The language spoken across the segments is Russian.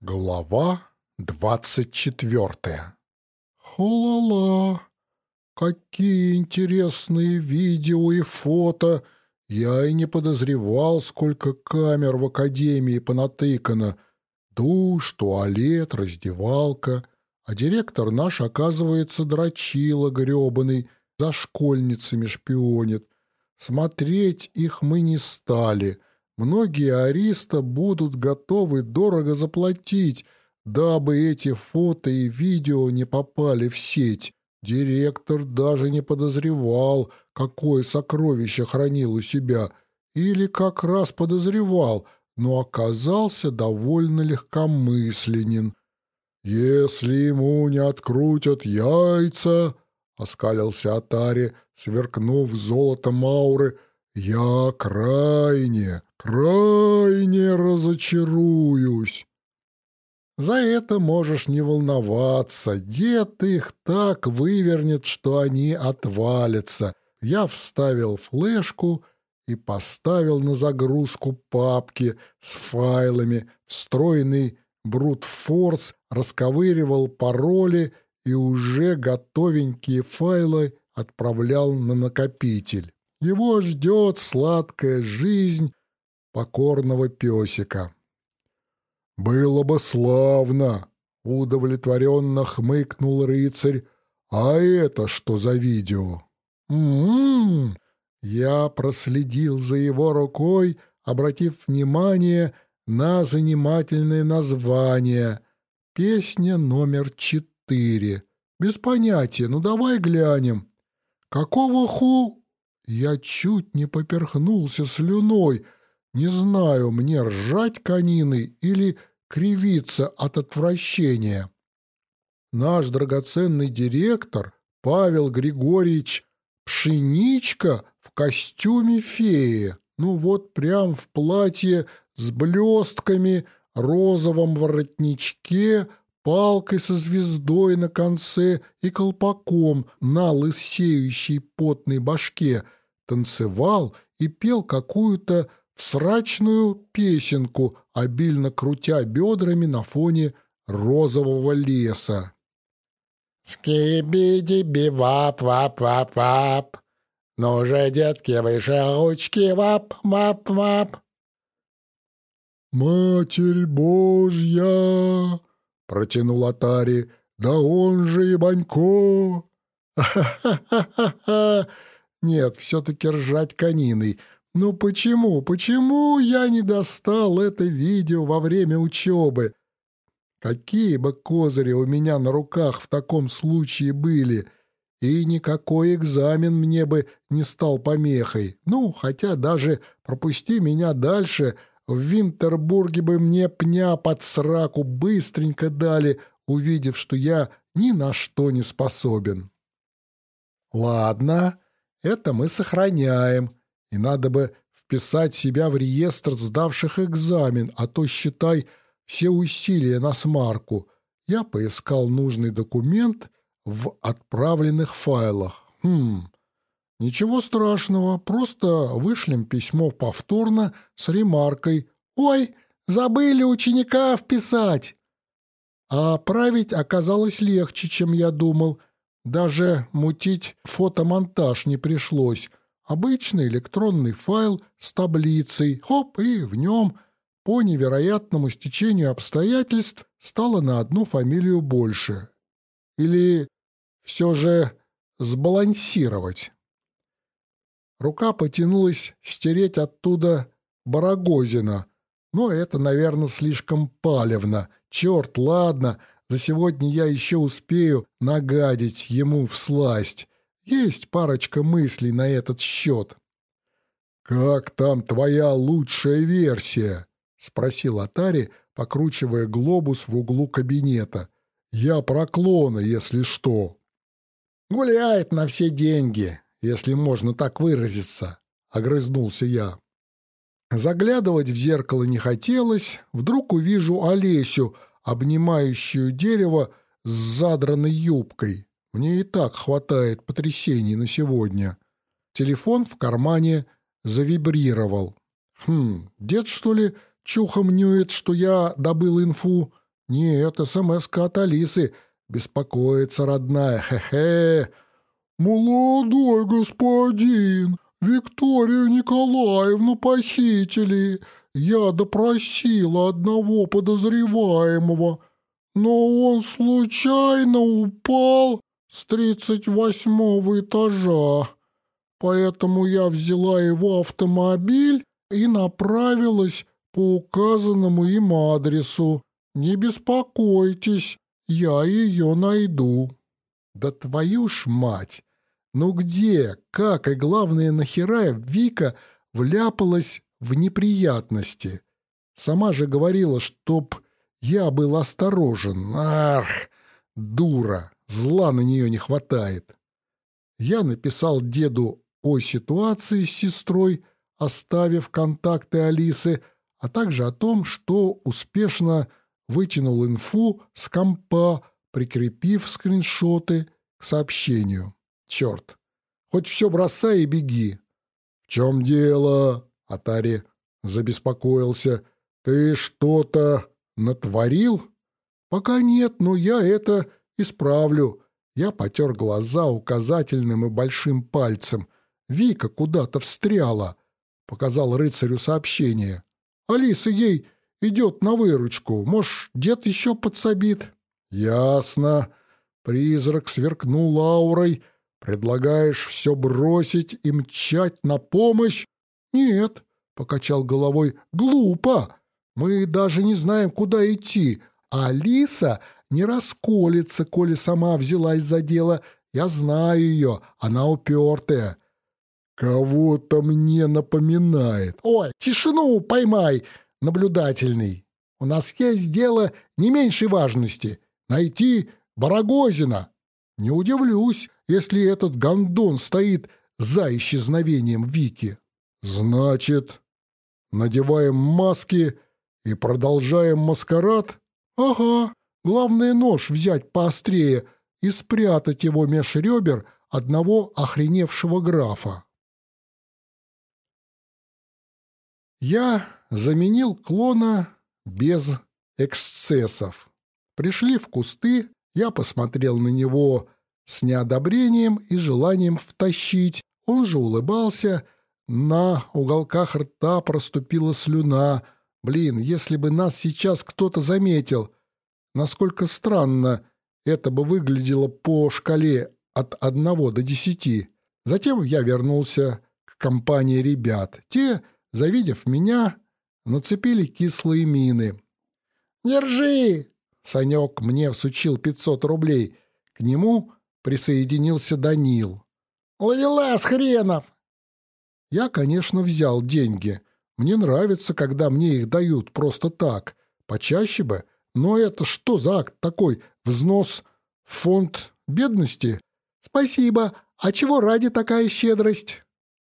Глава двадцать четвертая Хо-ла-ла! Какие интересные видео и фото! Я и не подозревал, сколько камер в академии понатыкано. Душ, туалет, раздевалка. А директор наш, оказывается, дрочила гребаный, за школьницами шпионит. Смотреть их мы не стали — Многие ариста будут готовы дорого заплатить, дабы эти фото и видео не попали в сеть. Директор даже не подозревал, какое сокровище хранил у себя, или как раз подозревал, но оказался довольно легкомысленен. «Если ему не открутят яйца», — оскалился Атари, сверкнув золотом ауры, — «я крайне, крайне разочаруюсь. За это можешь не волноваться. Дед их так вывернет, что они отвалятся. Я вставил флешку и поставил на загрузку папки с файлами. Встроенный брутфорс расковыривал пароли и уже готовенькие файлы отправлял на накопитель. Его ждет сладкая жизнь покорного песика. «Было бы славно!» — удовлетворенно хмыкнул рыцарь. «А это что за видео?» «М-м-м!» Я проследил за его рукой, обратив внимание на занимательное название. Песня номер четыре. Без понятия, ну давай глянем. Какого ху? Я чуть не поперхнулся слюной — не знаю, мне ржать конины или кривиться от отвращения. Наш драгоценный директор Павел Григорьевич Пшеничка в костюме феи, ну вот прям в платье с блестками, розовом воротничке, палкой со звездой на конце и колпаком на лысеющей потной башке, танцевал и пел какую-то всрачную песенку, обильно крутя бедрами на фоне розового леса. «Скиби-диби-вап-вап-вап-вап! Ну же, детки, выше ручки, вап-вап-вап!» «Матерь Божья!» — протянул Атари. «Да он же и Банько!» «Ха-ха-ха-ха! Нет, все-таки ржать кониной!» Ну почему, почему я не достал это видео во время учебы? Какие бы козыри у меня на руках в таком случае были, и никакой экзамен мне бы не стал помехой. Ну, хотя даже пропусти меня дальше, в Винтербурге бы мне пня под сраку быстренько дали, увидев, что я ни на что не способен. Ладно, это мы сохраняем и надо бы вписать себя в реестр сдавших экзамен, а то, считай, все усилия на смарку. Я поискал нужный документ в отправленных файлах. Хм, ничего страшного, просто вышлем письмо повторно с ремаркой «Ой, забыли ученика вписать!» А отправить оказалось легче, чем я думал. Даже мутить фотомонтаж не пришлось. Обычный электронный файл с таблицей, хоп, и в нем по невероятному стечению обстоятельств стало на одну фамилию больше. Или все же сбалансировать. Рука потянулась стереть оттуда Барагозина, но это, наверное, слишком палевно. Черт, ладно, за сегодня я еще успею нагадить ему в сласть. Есть парочка мыслей на этот счет. «Как там твоя лучшая версия?» — спросил Атари, покручивая глобус в углу кабинета. «Я про если что». «Гуляет на все деньги, если можно так выразиться», — огрызнулся я. Заглядывать в зеркало не хотелось. Вдруг увижу Олесю, обнимающую дерево с задранной юбкой. Мне и так хватает потрясений на сегодня. Телефон в кармане завибрировал. Хм, дед, что ли, чухом нюет, что я добыл инфу? Нет, смс от Алисы. Беспокоится родная. Хе-хе. «Молодой господин, Викторию Николаевну похитили. Я допросила одного подозреваемого, но он случайно упал с тридцать восьмого этажа. Поэтому я взяла его автомобиль и направилась по указанному им адресу. Не беспокойтесь, я ее найду». «Да твою ж мать! Ну где, как и главное, нахера Вика вляпалась в неприятности? Сама же говорила, чтоб я был осторожен. Ах, дура, зла на нее не хватает. Я написал деду о ситуации с сестрой, оставив контакты Алисы, а также о том, что успешно вытянул инфу с компа, прикрепив скриншоты к сообщению. Черт, хоть все бросай и беги. — В чем дело? — Атари забеспокоился. — Ты что-то натворил? — Пока нет, но я это исправлю. Я потер глаза указательным и большим пальцем. Вика куда-то встряла. Показал рыцарю сообщение. Алиса ей идет на выручку. Может, дед еще подсобит? Ясно. Призрак сверкнул аурой. Предлагаешь все бросить и мчать на помощь? Нет, покачал головой. Глупо. Мы даже не знаем, куда идти. А Алиса не расколется, коли сама взялась за дело. Я знаю ее, она упертая. Кого-то мне напоминает. Ой, тишину поймай, наблюдательный. У нас есть дело не меньшей важности. Найти Барагозина. Не удивлюсь, если этот гондон стоит за исчезновением Вики. Значит, надеваем маски и продолжаем маскарад? Ага, главное нож взять поострее и спрятать его меж ребер одного охреневшего графа. Я заменил клона без эксцессов. Пришли в кусты, я посмотрел на него с неодобрением и желанием втащить. Он же улыбался. На уголках рта проступила слюна. Блин, если бы нас сейчас кто-то заметил, насколько странно это бы выглядело по шкале от одного до десяти. Затем я вернулся к компании ребят. Те, завидев меня, нацепили кислые мины. «Держи!» — Санек мне всучил пятьсот рублей. К нему присоединился Данил. «Ловелас хренов!» Я, конечно, взял деньги. Мне нравится, когда мне их дают просто так. Почаще бы. Но это что за акт такой? Взнос в фонд бедности? Спасибо. А чего ради такая щедрость?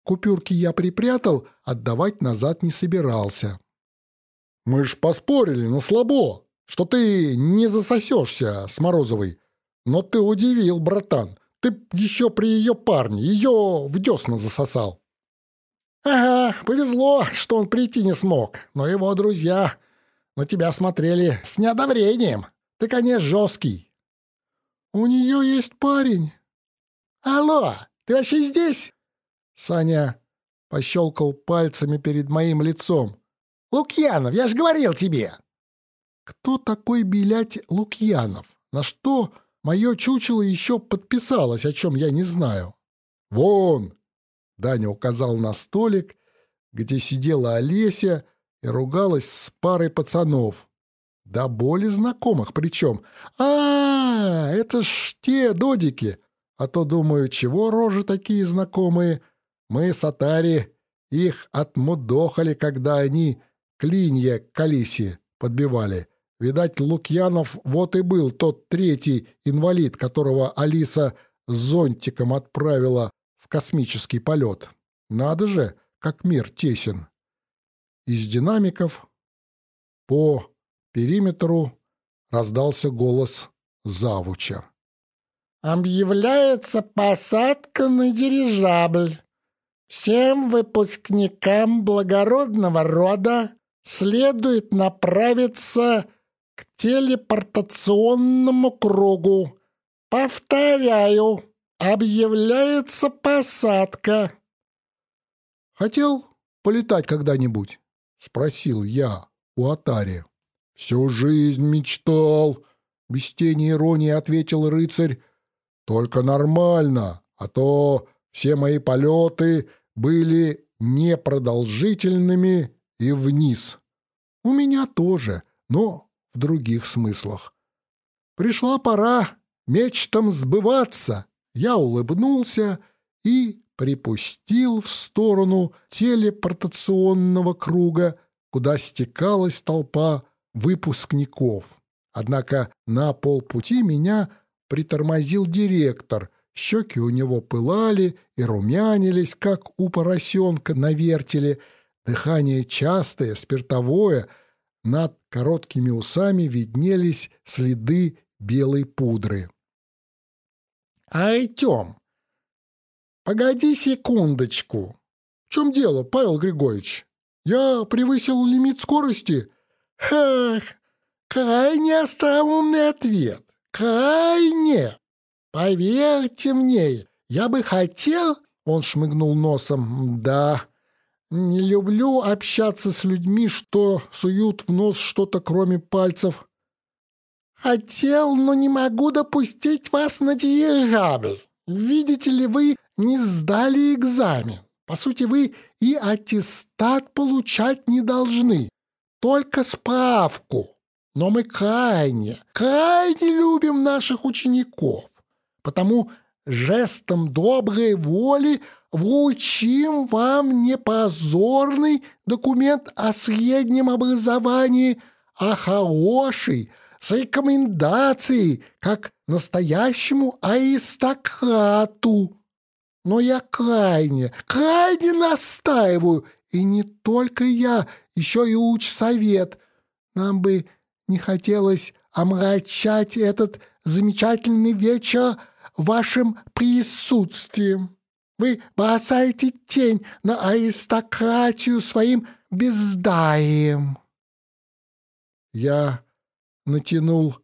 Купюрки я припрятал, отдавать назад не собирался. Мы ж поспорили на слабо, что ты не засосешься с Морозовой. Но ты удивил, братан. Ты еще при ее парне ее в десна засосал. Ага, повезло, что он прийти не смог, но его друзья на тебя смотрели с неодобрением. Ты, конечно, жесткий. У нее есть парень. Алло, ты вообще здесь? Саня пощелкал пальцами перед моим лицом. «Лукьянов, я же говорил тебе!» Кто такой, билять Лукьянов? На что мое чучело еще подписалось, о чем я не знаю? «Вон!» — Даня указал на столик, где сидела Олеся и ругалась с парой пацанов. Да более знакомых причем. а, -а, -а это ж те додики! А то, думаю, чего рожи такие знакомые — мы с Атари их отмудохали, когда они клинья к Алисе подбивали. Видать, Лукьянов вот и был тот третий инвалид, которого Алиса зонтиком отправила космический полет. Надо же, как мир тесен. Из динамиков по периметру раздался голос завуча. «Объявляется посадка на дирижабль. Всем выпускникам благородного рода следует направиться к телепортационному кругу. Повторяю, объявляется посадка. Хотел полетать когда-нибудь? Спросил я у Атари. Всю жизнь мечтал, без тени иронии ответил рыцарь. Только нормально, а то все мои полеты были непродолжительными и вниз. У меня тоже, но в других смыслах. Пришла пора мечтам сбываться. Я улыбнулся и припустил в сторону телепортационного круга, куда стекалась толпа выпускников. Однако на полпути меня притормозил директор. Щеки у него пылали и румянились, как у поросенка на вертеле. Дыхание частое, спиртовое. Над короткими усами виднелись следы белой пудры. «Артем, погоди секундочку. В чем дело, Павел Григорьевич? Я превысил лимит скорости?» «Ах, крайне остроумный ответ. Крайне. Поверьте мне, я бы хотел...» Он шмыгнул носом. «Да, не люблю общаться с людьми, что суют в нос что-то кроме пальцев. Хотел, но не могу допустить вас на дирижабль. Видите ли, вы не сдали экзамен. По сути, вы и аттестат получать не должны, только справку. Но мы крайне, крайне любим наших учеников, потому жестом доброй воли вручим вам не позорный документ о среднем образовании, а хороший, с рекомендацией, как настоящему аристократу. Но я крайне, крайне настаиваю, и не только я, еще и учсовет. Нам бы не хотелось омрачать этот замечательный вечер вашим присутствием. Вы бросаете тень на аристократию своим бездарием. Я натянул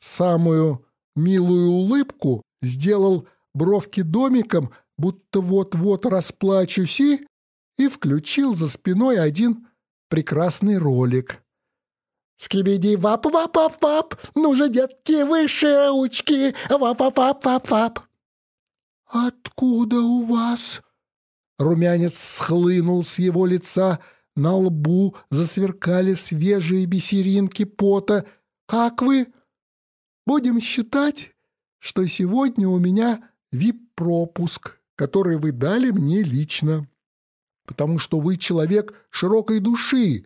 самую милую улыбку, сделал бровки домиком, будто вот-вот расплачусь и... и включил за спиной один прекрасный ролик. «Скибиди вап-вап-вап-вап! Ну же, детки, выше ручки! Вап-вап-вап-вап-вап!» «Откуда у вас?» Румянец схлынул с его лица, на лбу засверкали свежие бисеринки пота. «Как вы?» «Будем считать, что сегодня у меня вип-пропуск, который вы дали мне лично, потому что вы человек широкой души,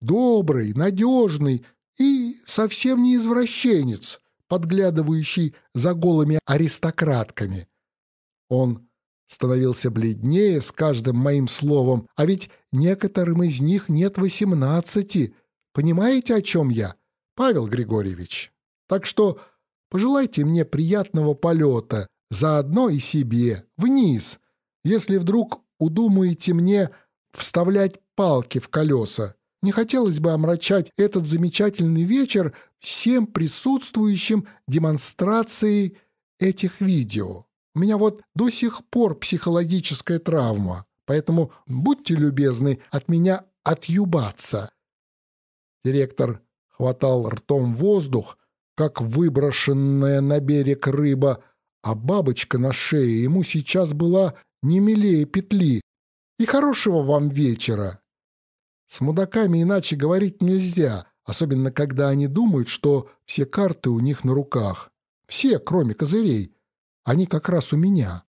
добрый, надежный и совсем не извращенец, подглядывающий за голыми аристократками». Он становился бледнее с каждым моим словом, а ведь некоторым из них нет восемнадцати. Понимаете, о чем я, Павел Григорьевич? Так что пожелайте мне приятного полета, заодно и себе, вниз, если вдруг удумаете мне вставлять палки в колеса. Не хотелось бы омрачать этот замечательный вечер всем присутствующим демонстрацией этих видео. У меня вот до сих пор психологическая травма, поэтому будьте любезны от меня отъюбаться». Директор хватал ртом воздух, как выброшенная на берег рыба, а бабочка на шее ему сейчас была не милее петли. И хорошего вам вечера. С мудаками иначе говорить нельзя, особенно когда они думают, что все карты у них на руках. Все, кроме козырей. Они как раз у меня.